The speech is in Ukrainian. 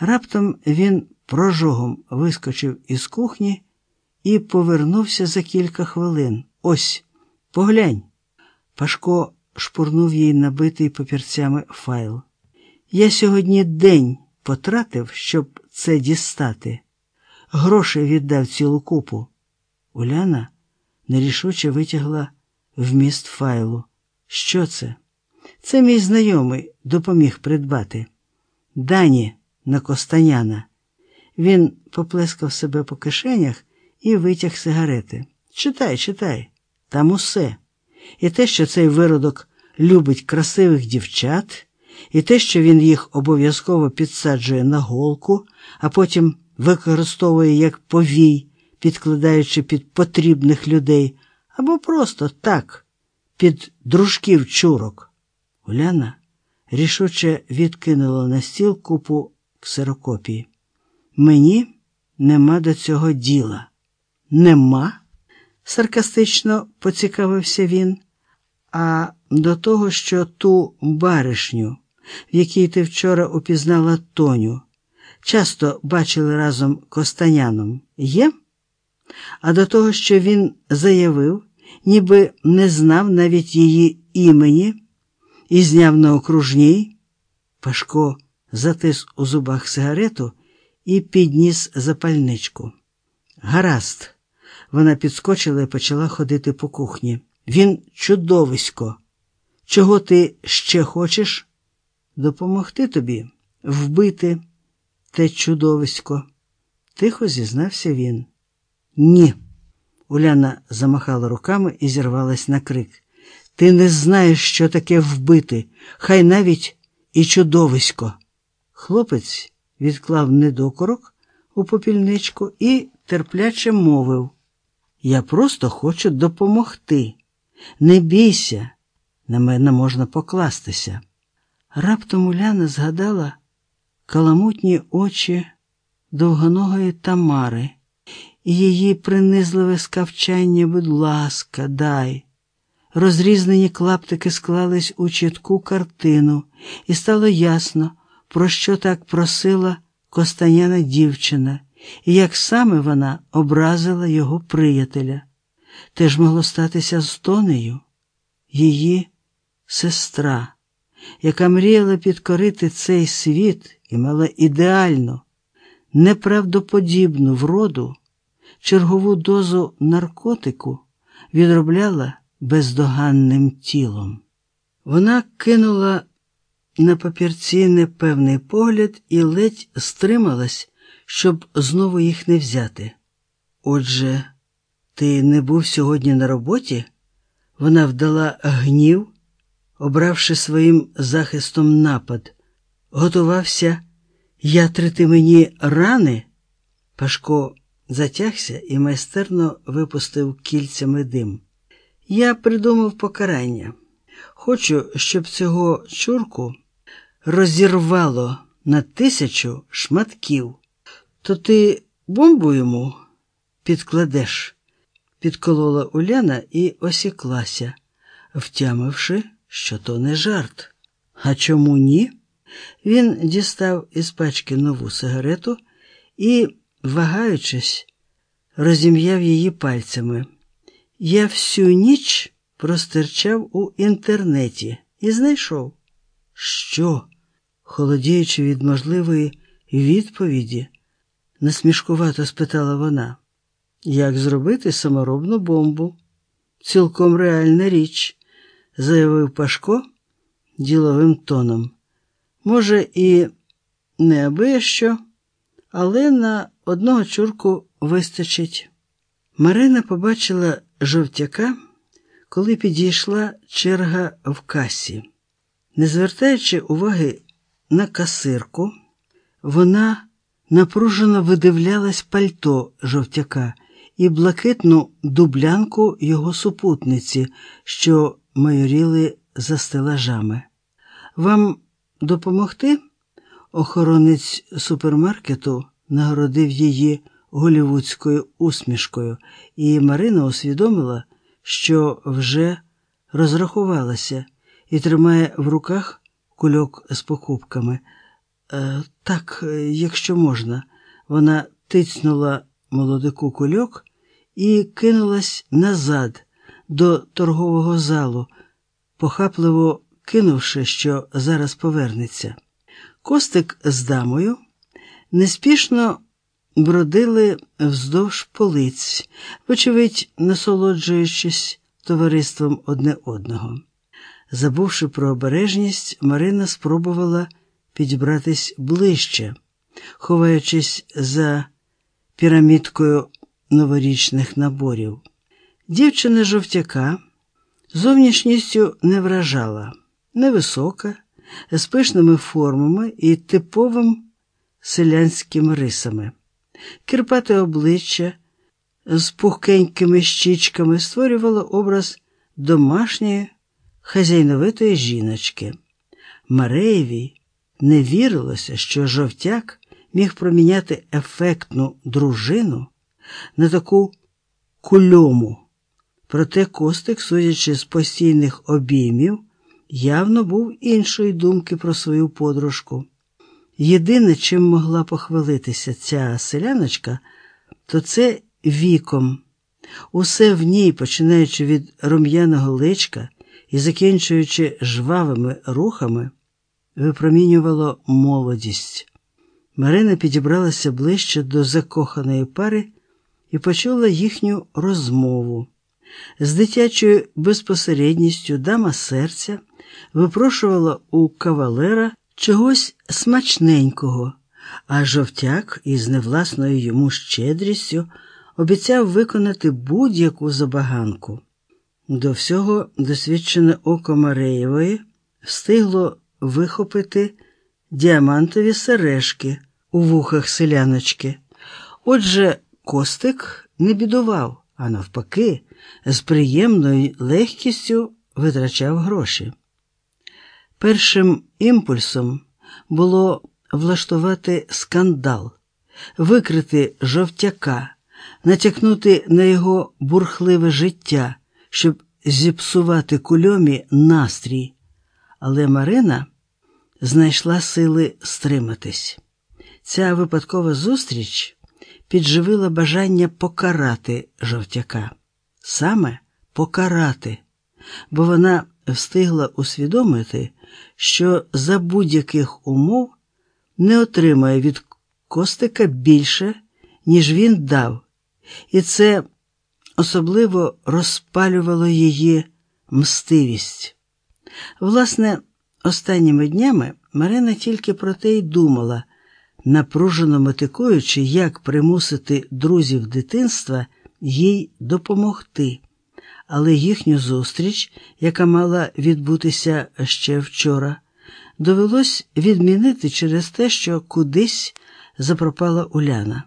Раптом він прожогом вискочив із кухні і повернувся за кілька хвилин. Ось, поглянь. Пашко шпурнув їй набитий папірцями файл. Я сьогодні день потратив, щоб це дістати. Грошей віддав цілу купу. Уляна нерішуче витягла вміст файлу. Що це? Це мій знайомий допоміг придбати. Дані на Костаняна. Він поплескав себе по кишенях і витяг сигарети. Читай, читай, там усе. І те, що цей виродок любить красивих дівчат, і те, що він їх обов'язково підсаджує на голку, а потім використовує як повій, підкладаючи під потрібних людей, або просто так, під дружків чурок. Уляна рішуче відкинула на стіл купу ксерокопії. Мені нема до цього діла. Нема? саркастично поцікавився він. А до того, що ту баришню, в якій ти вчора упізнала Тоню, часто бачили разом Костаняном, є? А до того, що він заявив, ніби не знав навіть її імені і зняв на окружній, Пашко затис у зубах сигарету і підніс запальничку. Гаразд, вона підскочила і почала ходити по кухні. Він чудовисько. Чого ти ще хочеш? Допомогти тобі вбити те чудовисько. Тихо зізнався він. Ні. Уляна замахала руками і зірвалась на крик. Ти не знаєш, що таке вбити, хай навіть і чудовисько. Хлопець відклав недокорок у попільничку і терпляче мовив: Я просто хочу допомогти. Не бійся, на мене можна покластися. Раптом Уляна згадала каламутні очі довгоногої Тамари і її принизливе скавчання, будь ласка, дай. Розрізнені клаптики склались у чітку картину, і стало ясно, про що так просила костаняна дівчина, і як саме вона образила його приятеля. Те ж могло статися з Тонею, її сестра, яка мріяла підкорити цей світ і мала ідеальну, неправдоподібну вроду, чергову дозу наркотику відробляла бездоганним тілом. Вона кинула на папірці непевний погляд і ледь стрималась, щоб знову їх не взяти. Отже, ти не був сьогодні на роботі? Вона вдала гнів, обравши своїм захистом напад, готувався ятрити мені рани. Пашко затягся і майстерно випустив кільцями дим. Я придумав покарання. Хочу, щоб цього чурку розірвало на тисячу шматків. То ти бомбу йому підкладеш, підколола Уляна і осіклася, втямивши, що то не жарт. А чому ні? Він дістав із пачки нову сигарету і, вагаючись, розім'яв її пальцями. Я всю ніч простирчав у інтернеті і знайшов. Що? Холодіючи від можливої відповіді, насмішкувато спитала вона. Як зробити саморобну бомбу? Цілком реальна річ, заявив Пашко діловим тоном. Може, і не аби що, але на одного чурку вистачить. Марина побачила жовтяка, коли підійшла черга в касі. Не звертаючи уваги на касирку, вона напружено видивлялась пальто жовтяка і блакитну дублянку його супутниці, що майоріли за стелажами. Вам допомогти? Охоронець супермаркету нагородив її голівудською усмішкою, і Марина усвідомила, що вже розрахувалася і тримає в руках кульок з покупками. Е, Так, е, якщо можна, вона тицнула молодику кульок і кинулась назад до торгового залу, похапливо кинувши, що зараз повернеться. Костик з дамою неспішно бродили вздовж полиць, вочевидь, насолоджуючись товариством одне одного. Забувши про обережність, Марина спробувала підібратись ближче, ховаючись за пірамідкою новорічних наборів. Дівчина жовтяка зовнішністю не вражала, невисока, з пишними формами і типовим селянськими рисами. Кирпате обличчя з пухкенькими щічками створювало образ домашньої хазяйновитої жіночки. Мареєвій не вірилося, що жовтяк міг проміняти ефектну дружину на таку кульому. Проте Костик, судячи з постійних обіймів, явно був іншої думки про свою подружку. Єдине, чим могла похвалитися ця селяночка, то це віком. Усе в ній, починаючи від рум'яного личка і закінчуючи жвавими рухами, випромінювало молодість. Марина підібралася ближче до закоханої пари і почула їхню розмову. З дитячою безпосередністю дама серця випрошувала у кавалера чогось смачненького, а жовтяк із невласною йому щедрістю обіцяв виконати будь-яку забаганку. До всього досвідчене око Мареєвої встигло вихопити діамантові сережки у вухах селяночки. Отже, Костик не бідував, а навпаки, з приємною легкістю витрачав гроші. Першим імпульсом було влаштувати скандал, викрити жовтяка, натякнути на його бурхливе життя, щоб зіпсувати кульомі настрій. Але Марина знайшла сили стриматись. Ця випадкова зустріч підживила бажання покарати жовтяка, саме покарати, бо вона встигла усвідомити, що за будь-яких умов не отримає від Костика більше, ніж він дав, і це особливо розпалювало її мстивість. Власне, останніми днями Марина тільки про те й думала, напружено метикуючи, як примусити друзів дитинства їй допомогти. Але їхню зустріч, яка мала відбутися ще вчора, довелось відмінити через те, що кудись запропала Уляна.